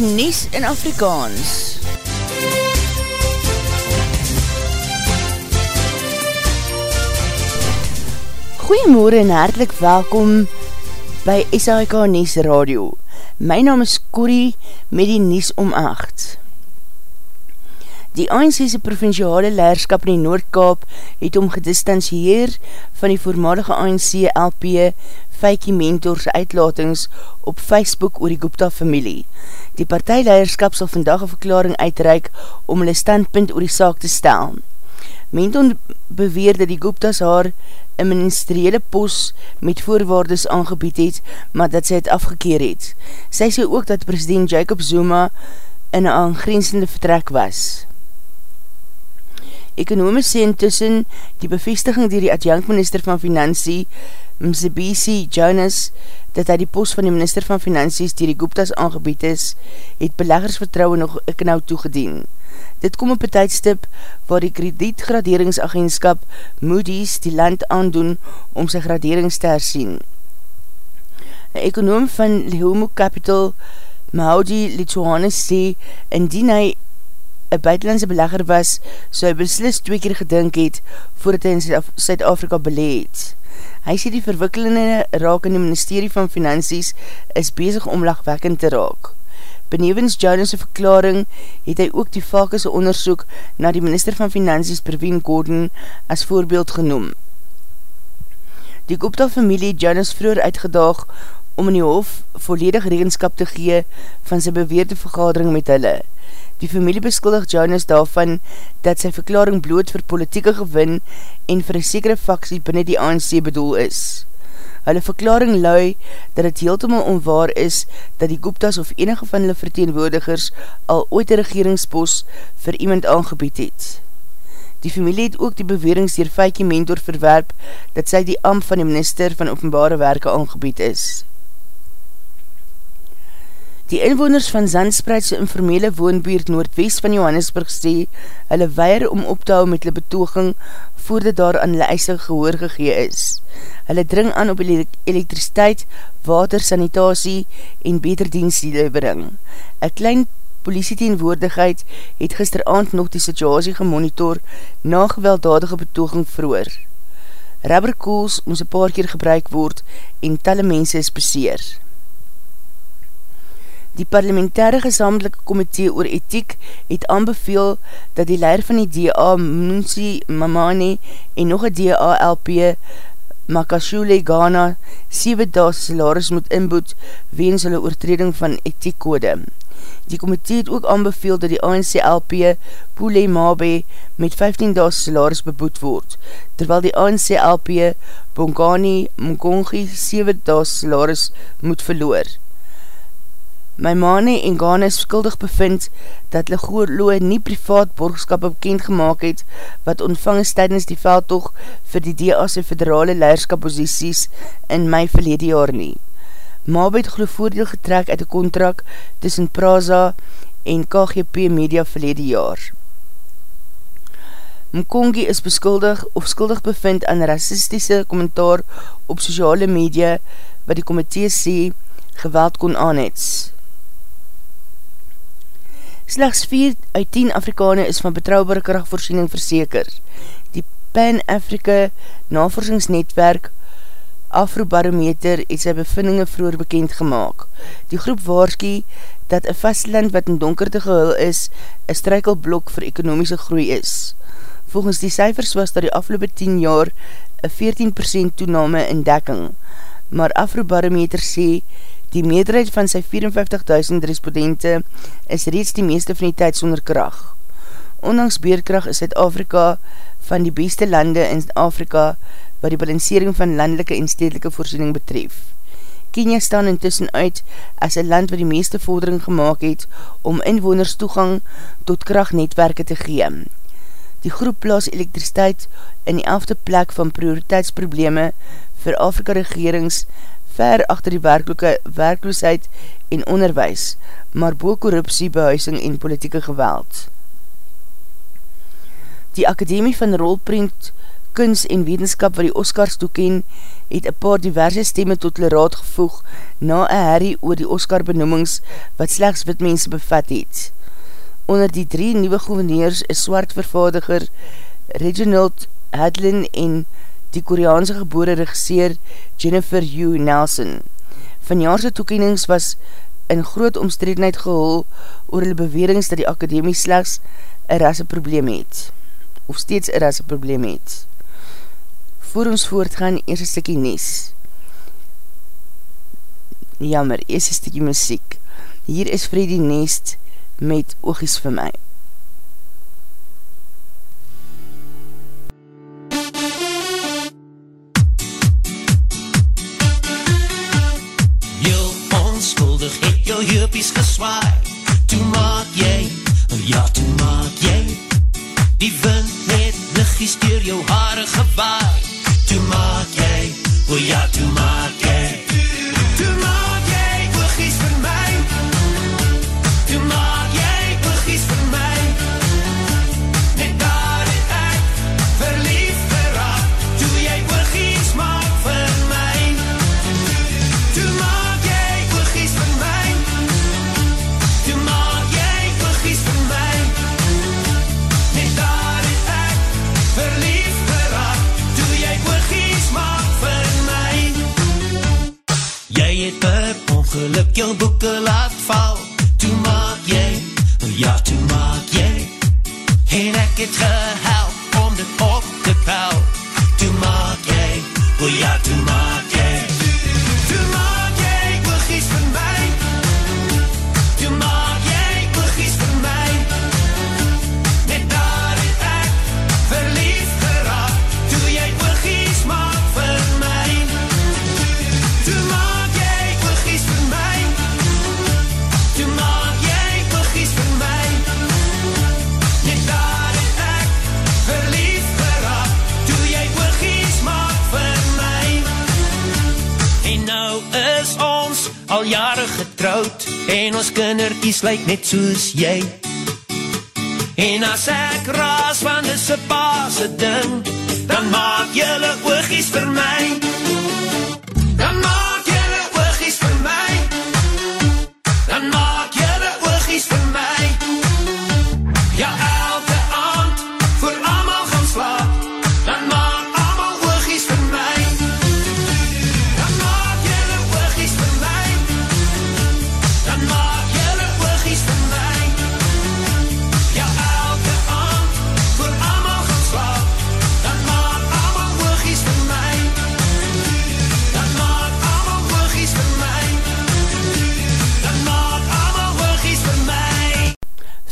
die Nies in Afrikaans. Goeiemorgen en hartelijk welkom by SAIK Nies Radio. My naam is Corrie met die Nies om 8. Die ANC's provinciale leierskap in die Noordkaap het om gedistansieer van die voormalige ANC LP Feikie Mentors uitlatings op Facebook oor die Gupta familie. Die partijleierskap sal vandag een verklaring uitreik om hulle standpunt oor die saak te stel. Menton beweer dat die Gupta's haar een ministeriële pos met voorwaardes aangebied het, maar dat sy het afgekeer het. Sy sê ook dat president Jacob Zuma in een aangrensende vertrek was. Ekonome sê intussen die bevestiging dier die adjankminister van Finansie, Mzebisi Jonas, dat hy die post van die minister van Finansies dier die Gupta's aangebied is, het beleggersvertrouwe nog ek nou toegedien. Dit kom op een tijdstip waar die kredietgraderingsagentskap Moody's die land aandoen om sy graderings te hersien. Een ekonoom van Lehomo Capital, Maudi Litsuanis sê, indien hy een buitenlandse belegger was, so hy beslis twee keer gedink het voordat hy in Zuid-Afrika beleed. Hy sê die verwikkelende raak in die ministerie van Finansies is bezig om lachwekkend te raak. Benevens Jonas' verklaring het hy ook die vakese onderzoek na die minister van Finansies Perveen Gordon as voorbeeld genoem. Die Gupta familie Jonas vroeger uitgedaag om in die hof volledig regenskap te gee van sy beweerde vergadering met hulle. Die familie beskuldig Jonas daarvan dat sy verklaring bloot vir politieke gewin en vir een sekere faksie binnen die ANC bedoel is. Hulle verklaring lui dat het heeltemal onwaar is dat die Gupta's of enige van hulle verteenwoordigers al ooit een regeringspost vir iemand aangebied het. Die familie het ook die bewerings dier Feikie Mentor verwerp dat sy die amp van die minister van openbare werke aangebied is. Die inwoners van Zandspreidse informele woonbuurt noordwest van Johannesburg sê, hulle weier om op te hou met hulle betoging voordat daar aan hulle eise gehoor gegee is. Hulle dring aan op elektrisiteit, water, sanitasie en beter dienstlevering. Een klein politieteenwoordigheid het gisteravond nog die situasie gemonitor na gewelddadige betoging vroer. Rubberkools moes een paar keer gebruik word en talle mense is beseer. Die parlementaire gesamelike komitee oor ethiek het aanbeveel dat die leier van die DA, Moonsi Mamani, en nog een DA-LP, Makashule Ghana, 7 daas salaris moet inboed weens hulle oortreding van ethiekkode. Die komitee het ook aanbeveel dat die ANC-LP Pule Mabe met 15 daas salaris beboed word, terwyl die ANC-LP Bongani Mkongi 7 daas salaris moet verloor my mane en Ghana is skuldig bevind dat Legolo nie privaat borgskap bekend gemaakt het wat ontvang is tydens die veldtog vir die DA'se federale leierskapposities in my verlede jaar nie. Mabe het geloof voordeel getrek uit die contract tussen Praza en KGP Media verlede jaar. Mkongi is beskuldig of skuldig bevind aan racistische kommentaar op sociale media wat die komitee sê geweld kon aanhets. Slechts 4 uit 10 Afrikane is van betrouwbare krachtvoorziening verseker. Die Pan-Afrika navorsingsnetwerk Afrobarometer het sy bevindinge vroeger bekend gemaakt. Die groep waarskie dat een vastland wat in donkerte gehul is, een strijkelblok vir ekonomische groei is. Volgens die cijfers was daar die afgelopen 10 jaar een 14% toename in dekking, maar Afrobarometer sê Die meerderheid van sy 54.000 respondente is reeds die meeste van die tyd sonder kracht. Ondanks beerkracht is Zuid-Afrika van die beste lande in Afrika wat die balancering van landelike en stedelike voorziening betref. Kenia staan intussen uit as een land wat die meeste vordering gemaakt het om inwoners toegang tot krachtnetwerke te gee. Die groep plaas elektrisiteit in die elfde plek van prioriteitsprobleme vir Afrika regerings ver achter die werkloosheid en onderwijs, maar boe korruptie, behuising en politieke geweld. Die Akademie van Rolprint kunst en wetenskap wat die Oscars toeken, het een paar diverse stemme tot hulle raad gevoeg na een herrie oor die Oscar benoemings wat slechts wit mense bevat het. Onder die drie nieuwe gouverneurs is swart vervaardiger Reginald Hadlin en die Koreaanse geboore regisseer Jennifer Yu Nelson. Vanjaarse toekennings was in groot omstredenheid gehul oor hulle bewerings dat die akademie slechts een rasse probleem het of steeds een rasse probleem het. Voor ons voortgaan, eerst een stikkie nes. Jammer, eerst een stikkie muziek. Hier is Freddy Nest met Oogies vir my. Jou heupies geswaai. Toe maak jy, ja toe maak jy. Die wind met liggies door jou jy, o En ons kinderkies lyk net soos jy. En as ek raas van dis een paase ding Dan maak jylle oogies vir my. Dan maak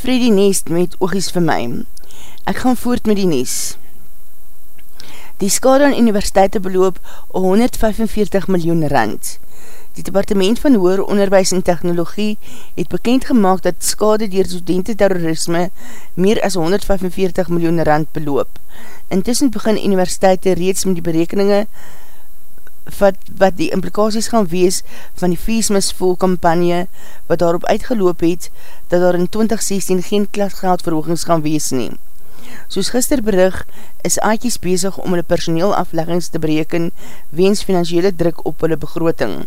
Freddy Nest met oogies vir my. Ek gaan voort met die Nes. Die skade aan universiteite beloop 145 miljoen rand. Die departement van Hoer Onderwijs en Technologie het bekend gemaakt dat skade dier studententerrorisme meer as 145 miljoen rand beloop. Intussen begin universiteite reeds met die berekeninge wat, wat die implikaties gaan wees van die Feesmis Vol kampagne wat daarop uitgeloop het dat daar in 2016 geen klasgeldverhoogings gaan wees nie. Soos gister berig is Aatjies bezig om hulle personeelafleggings te bereken weens financiële druk op hulle begroting.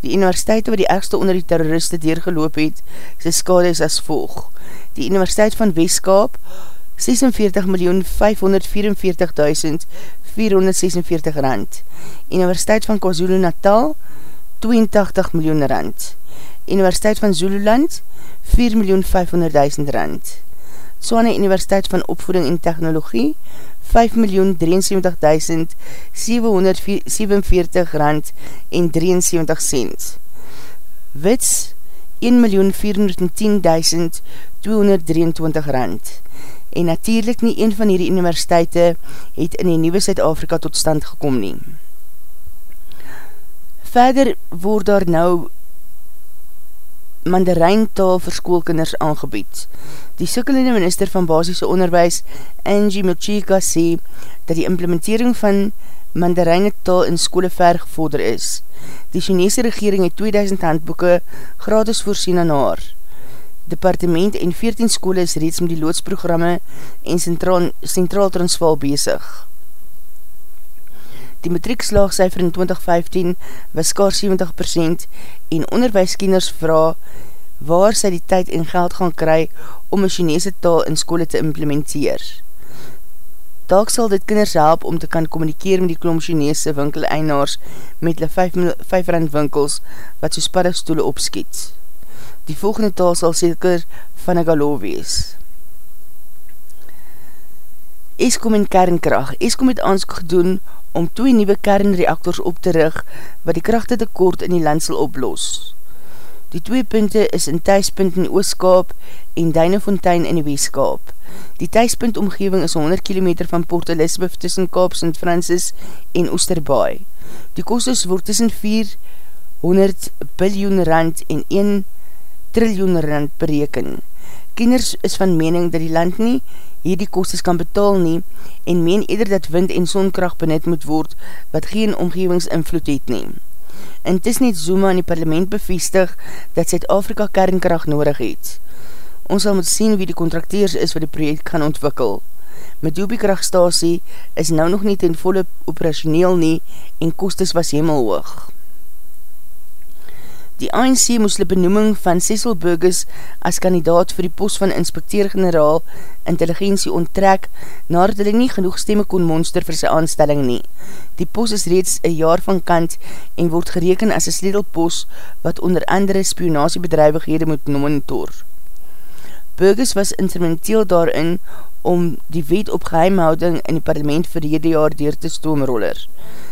Die universiteit wat die ergste onder die terroriste deurgeloop het, sy skade is as volg. Die Universiteit van Westkaap 46 miljoen 544.000 446 rand. Universiteit van KwaZulu Natal 82 miljoen rand. Universiteit van Zululand 4 miljoen 500.000 rand. Swane Universiteit van Opvoeding en Technologie 5 miljoen 73.747 rand en 73 cent. Wits 1 miljoen 410.223 rand. En natuurlijk nie een van hierdie universiteite het in die Nieuwe Zuid-Afrika tot stand gekom nie. Verder word daar nou mandarijntaal vir skoolkinders aangebied. Die sukkelende minister van basisse onderwijs, Angie Milchika, sê dat die implementering van mandarijntaal in skole ver gevorder is. Die Chinese regering het 2000 handboeken gratis voorsien aan haar. Departement en 14 skole is reeds met die loodsprogramme en Centraal, Centraal Transvaal bezig. Die matriekslaagcijfer in 2015 was skaar 70% en onderwijskenners vraag waar sy die tyd en geld gaan kry om een Chinese taal in skole te implementeer. Daak sal dit kinders help om te kan communikeer met die klom Chinese winkel-einaars met hulle 5 rand winkels wat so spaddigstoele opskiet. Die volgende taal sal seker van een galoo wees. Eskom en kernkracht. Eskom het aanskoek gedoen om twee nieuwe kernreaktors op te rig wat die krachte tekort in die land sal oplos. Die twee punte is in thuispunt in Ooskaap en Duinefontein in die Weeskaap. Die thuispunt omgeving is 100 km van Port Elizabeth tussen Kaap, St. Francis en Oosterbaai. Die kostes word tussen 400 biljoen rand en 1 triljoen rand bereken. Kinders is van mening dat die land nie hierdie kostes kan betaal nie en meen eerder dat wind en sonkracht benut moet word wat geen omgevingsinvloed het neem. Intussen het Zuma in die parlement bevestig dat Zuid-Afrika kernkracht nodig het. Ons sal moet sien wie die contracteers is wat die project gaan ontwikkel. Met die krachtstasie is nou nog nie ten volle operationeel nie en kostes was hemelhoog. Die ANC moes die benoeming van Cecil Burgess as kandidaat vir die post van inspecteer-generaal intelligentie onttrek nadat hulle nie genoeg stemme kon monster vir sy aanstelling nie. Die post is reeds een jaar van kant en word gereken as een sledelpost wat onder andere spionasiebedrijvighede moet monitor. Burgess was instrumenteel daarin om die wet op geheimhouding in die parlement vir die jaar deur te stoomroller.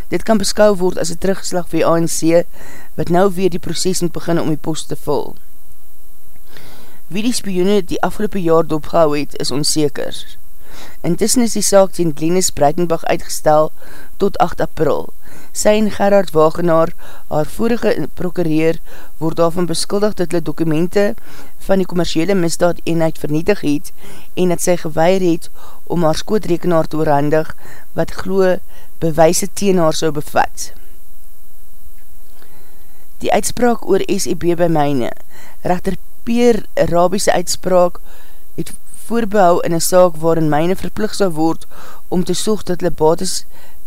Dit kan beskou word as een terugslag vir ANC, wat nou weer die proces moet begin om die post te vul. Wie die spioene die afgelopen jaar dopgehou het, is onzeker. Intussen is die saak teen Glenis Breitenbach uitgestel tot 8 april. Sy en Gerard Wagenaar, haar vorige prokureer, word daarvan beskuldig dat hulle dokumente van die commerciële misdaad eenheid vernietig het en dat sy geweier het om haar skootrekenaar te oorhandig wat glo bewijse teen haar sou bevat. Die uitspraak oor SEB by myne, rechter Peer Arabiese uitspraak, het voorbehou in een saak waarin myne verplig sal word om te soog dat hulle bates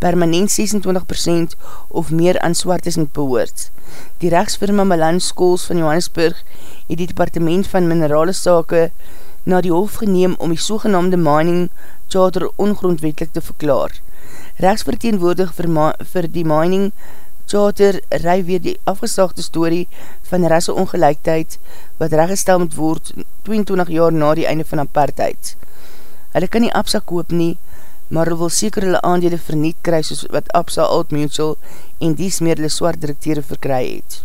permanent 26% of meer aan swartes moet behoort. Die rechtsfirma Milan Schools van Johannesburg het die departement van minerale sake na die hof geneem om die sogenaamde mining charter ongrondwetlik te verklaar. Rechtsverteenwoordig vir, vir die mining charter rui weer die afgesaagde story van rasse ongelijkheid wat reggestel moet word 22 jaar na die einde van apartheid. Hulle kan nie APSA koop nie, maar hulle wil seker hulle aandele verniet kry soos wat APSA Old Mutual en dies meer hulle swart directeure verkry het.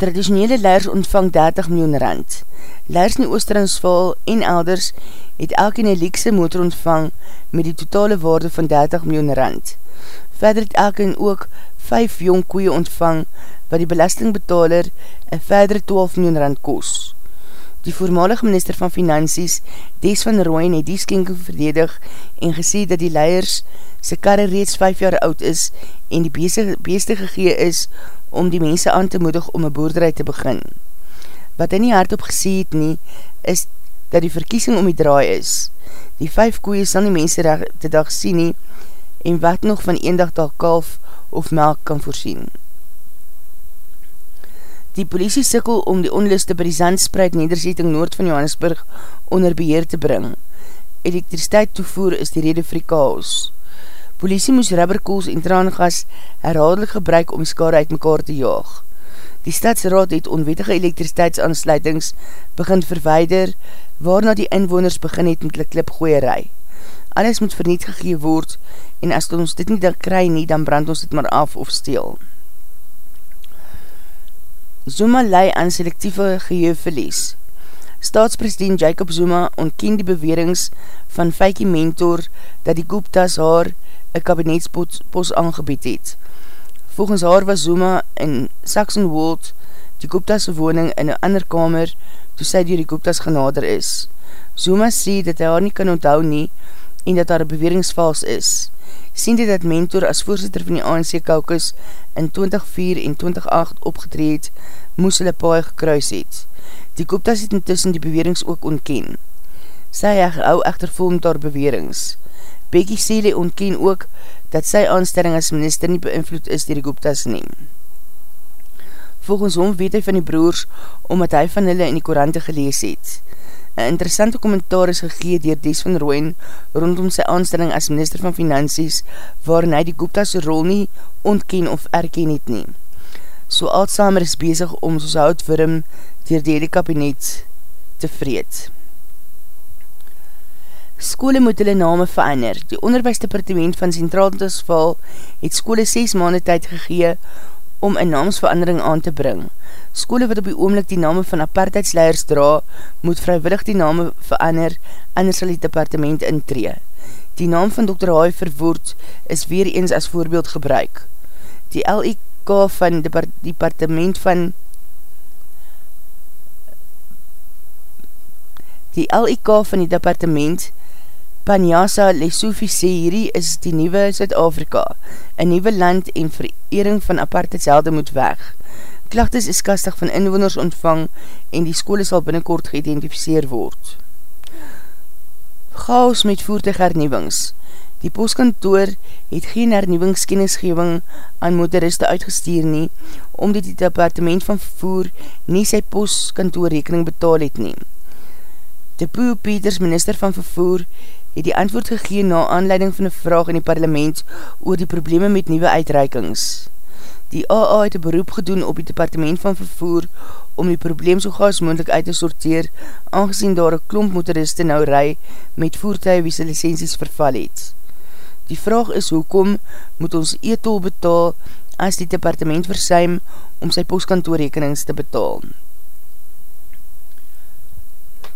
Traditionele leers ontvang 30 miljoen rand. Leers in die Oosterensval en elders het elke in die leekse motor ontvang met die totale waarde van 30 miljoen rand. Verder het elke ook 5 jong koeie ontvang wat die belastingbetaler een verdere 12 miljoen rand koos. Die voormalige minister van Finansies, Des van Rooyen, het die skenking verdedig en gesê dat die leiers sy karre reeds 5 jaar oud is en die beeste gegee is om die mense aan te moedig om een boerderij te begin. Wat hy nie hardop gesê het nie, is dat die verkiesing om die draai is. Die 5 koeie sal nie mense te dag sien nie en wat nog van een dag kalf of melk kan voorsien. Die politie sikkel om die onluste by die Zandspreid nederzetting noord van Johannesburg onder beheer te bring. Elektriciteit toevoer is die rede vir die chaos. Politie moes rubberkools en traangas herhaaldelijk gebruik om skade uit mekaar te jaag. Die stadsraad het onwettige elektriciteitsaansluitings begin verweider, waarna die inwoners begin het met die klipgooierij. Alles moet verniet gegee word en as ons dit nie dan kry nie, dan brand ons dit maar af of steel. Zuma lei aan selectieve geheufverlies. Staatspresident Jacob Zuma ontken die bewerings van Feikie Mentor dat die Gupta's haar een kabinetspos aangebied het. Volgens haar was Zuma in Saxon Wold die Gupta's woning in een ander kamer toe sy die Gupta's genader is. Zuma sê dat hy haar nie kan onthou nie en dat haar beweringsvals is. Sien dit dat mentor as voorzitter van die ANC Kaukus in 2004 en 2008 opgetreed, moes hulle paai gekruis het. Die Kooptas het intussen die bewerings ook ontken. Sy hou echter vol met haar bewerings. Becky Sele ontken ook dat sy aanstelling as minister nie beïnvloed is dier die Gupta's neem. Volgens hom weet hy van die broers omdat hy van hulle in die korante gelees het. Een interessante kommentaar is gegee dier Des van Rooyen rondom sy aanstelling as minister van Finansies waarin hy die Gupta's rol nie ontken of erken het nie. So Altsamer is bezig om soos houtwurm dier die hele kabinet te vreed. Skole moet hulle name verander. Die onderwijsdepartement van Centraal Tasval het skole 6 maande tyd gegee om een naamsverandering aan te bring. Skole wat op die oomlik die name van apartheidsleiers dra, moet vrywillig die name verander, anders sal die departement intree. Die naam van Dr. Haai verwoord is weer eens as voorbeeld gebruik. Die LIK van die departement van Die LIK van die departement Panyasa Lesofie sê hierdie is die nieuwe Zuid-Afrika, een nieuwe land en verering van apartheidshelde moet weg. Klachtes is kastig van inwoners ontvang en die skole sal binnenkort geïdentificeer word. Chaos met voertuighernieuwings Die postkantoor het geen hernieuwingskennisgeving aan motoriste uitgestuur nie, omdat die departement van vervoer nie sy postkantoorrekening betaal het nie. De Poo Peters, minister van vervoer, het die antwoord gegeen na aanleiding van die vraag in die parlement oor die probleme met nieuwe uitreikings. Die AA het een beroep gedoen op die departement van vervoer om die probleem so gaas moendlik uit te sorteer, aangezien daar een klomp motoriste nou rij met voertuig wie sy licenties verval het. Die vraag is hoekom moet ons e-tol betaal as die departement versuim om sy postkantoorrekenings te betaal.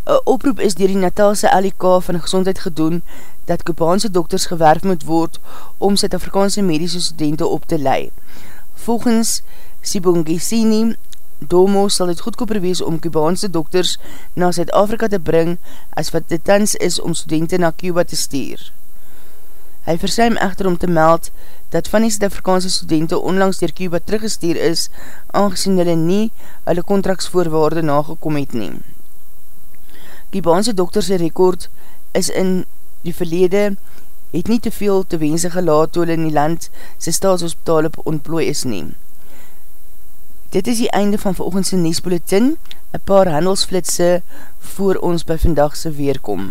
Een oproep is dier die Natalse LK van gezondheid gedoen dat Kubaanse dokters gewerf moet word om Zuid-Afrikaanse medische studenten op te lei. Volgens Sibongesini Domo sal het goedkoper wees om Kubaanse dokters na Zuid-Afrika te bring as wat dit tans is om studenten na Cuba te stuur. Hy versuim echter om te meld dat van die Zuid-Afrikaanse studenten onlangs dier Cuba teruggestuur is, aangezien hulle nie hulle contractsvoorwaarde nagekom het neem. Kubaanse dokterse rekord is in die verlede het nie te veel te wense gelaat toe in die land sy staatshospitale ontplooi is neem. Dit is die einde van veroogendse Niesbulletin, een paar handelsflitse voor ons by vandagse weerkom.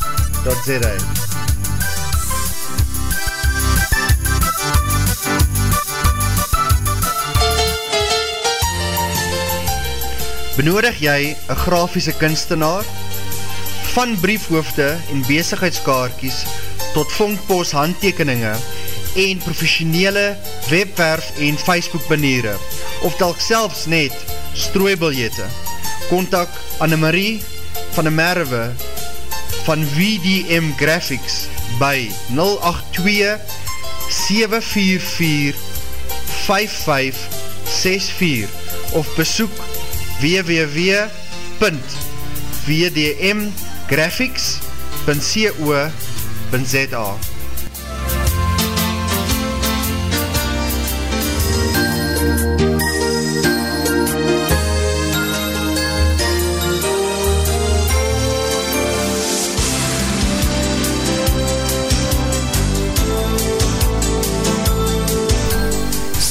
www.zfm.co.za Benodig jy een grafiese kunstenaar? Van briefhoofde en bezigheidskaartjes tot vondpost handtekeninge en professionele webwerf en Facebook baniere of telk selfs net strooibiljette. Contact Annemarie van de Merwe van VDM Graphics by 082 744 5564 of besoek www.vdmgraphics.co.za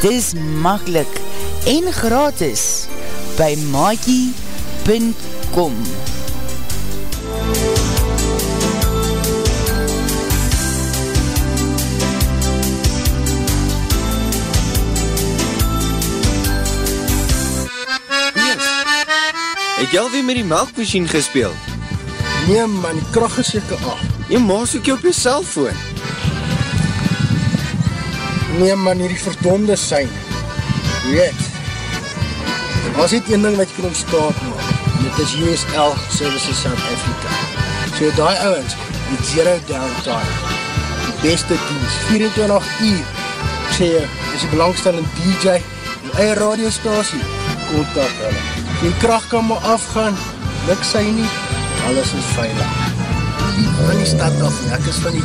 Dit is makkelijk en gratis by maakie.com Het jy alweer met die melkmachine gespeeld? Nee man, die kracht is jyke af. Jy maas ook jy op jy cellfoon. Nee man, hier die verdonde sein. Weet, was dit een ding wat jy kan ontstaan maak. Dit is USL Services South Africa. So die ouwens, die zero downtime. Die beste dienst, 24 uur. Ek sê jy, is die belangstellende DJ, die eie radiostasie, kontak hulle die kracht kan maar afgaan, luk sy nie, alles is veilig. Van die stad af, ek is van die,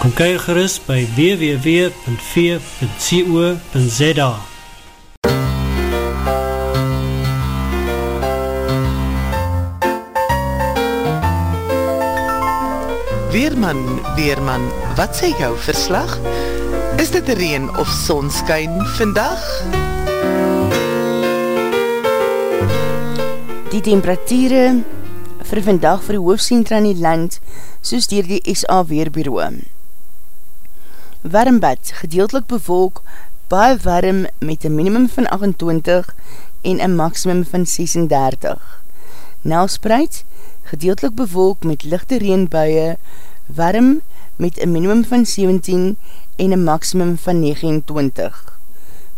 Kom kyk gerust by www.v.co.za Weerman, Weerman, wat sê jou verslag? Is dit reen of sonskyn vandag? Die temperatuur vir vandag vir die hoofdcentra in die land soos dier die SA Weerbureau warmbad, gedeeltelik bevolk, baie warm met een minimum van 28 en een maximum van 36. Nelspreid, gedeeltelik bevolk met lichte reenbuie, warm met een minimum van 17 en een maximum van 29.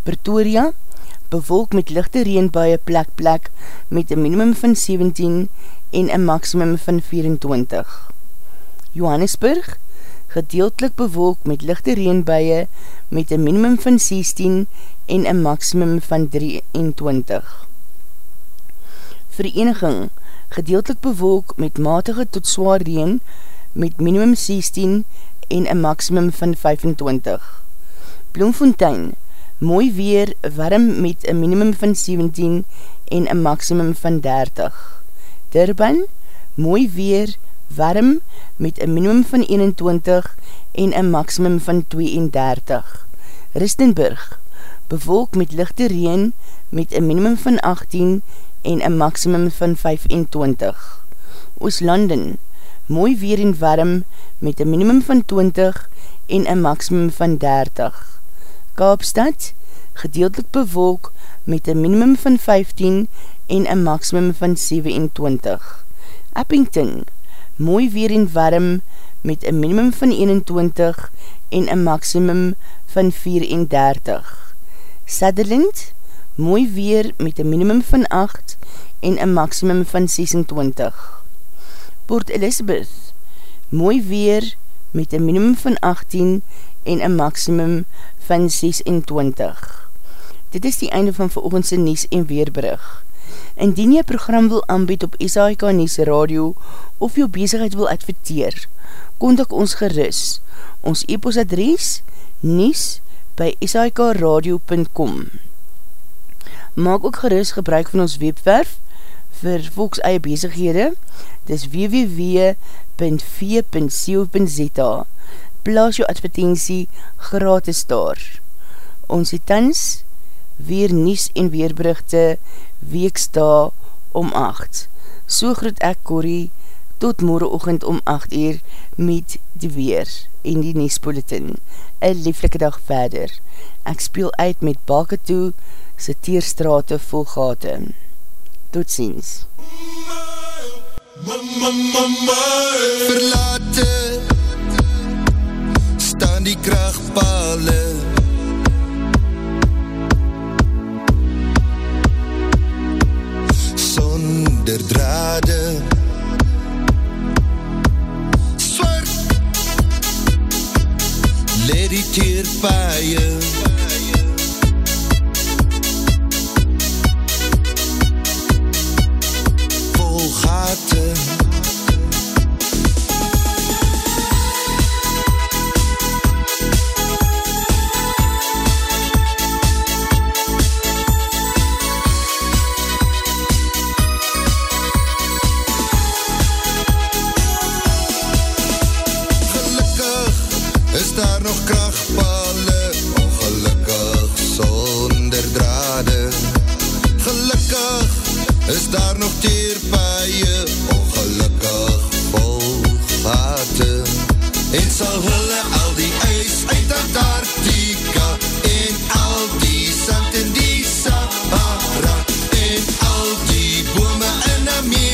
Pretoria, bevolk met lichte reenbuie plek plek met een minimum van 17 en een maximum van 24. Johannesburg, gedeeltelik bewolk met lichte reenbuie met een minimum van 16 en een maximum van 23. Vereniging, gedeeltelik bewolk met matige tot zwaar reen met minimum 16 en een maximum van 25. Bloemfontein, mooi weer, warm met een minimum van 17 en een maximum van 30. Durban, mooi weer, warm met een minimum van 21 en een maximum van 32. Ristenburg, bevolk met lichte reen met een minimum van 18 en een maximum van 25. Ooslanden, mooi weer en warm met een minimum van 20 en een maximum van 30. Kaapstad, gedeeltelik bewolk met een minimum van 15 en een maximum van 27. Eppington, mooi weer en warm met een minimum van 21 en een maximum van 34. Sutherland, mooi weer met een minimum van 8 en een maximum van 26. Port Elizabeth, mooi weer met een minimum van 18 en een maximum van 26. Dit is die einde van veroogendse Nies en Weerbrug. Indien jy program wil aanbied op SAIK Nies Radio of jou bezigheid wil adverteer, kontak ons gerus. Ons e-postadres nies by sikradio.com Maak ook gerus gebruik van ons webwerf vir volks eie bezighede. Dis www.v.co.za Plaas jou advertentie gratis daar. Ons het tans weer nies en weerberichte weeksta om 8. So groet ek Corrie tot morgenochtend om 8 uur met die weer en die Niespolitin. Een lieflike dag verder. Ek speel uit met Bake toe sy teerstrate vol gaten. Tot ziens. Verlate staan die krachtpale Sonder drade. Let die teerpaaie enemy.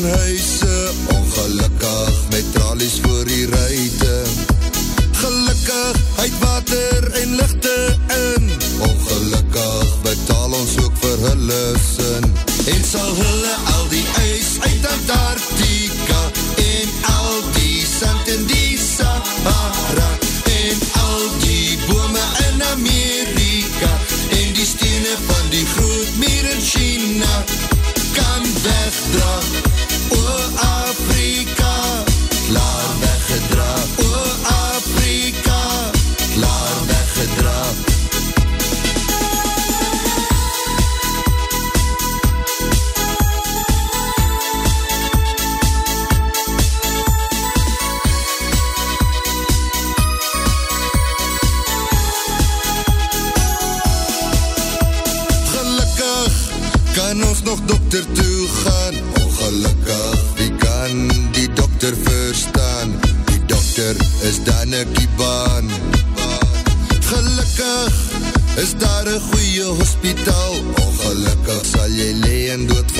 Nog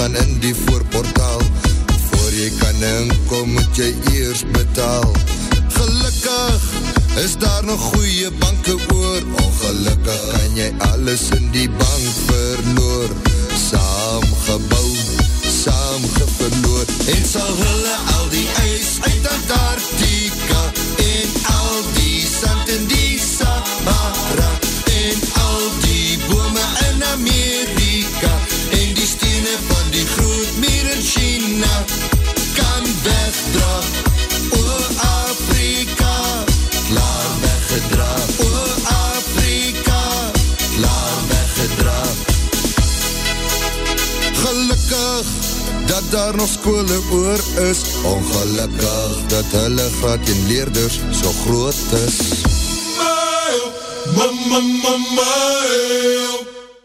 van in die voorportaal. Voor jy kan inkom moet jy eers betaal. Gelukkig is daar nog goeie banke oor. Ongelukkig kan jy alles in die bank verloor. Saam gebouw, saam geverloor En sal hulle al skole oor is. Ongelukkig dat hulle graad en leerders so groot is